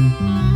Mm-hmm.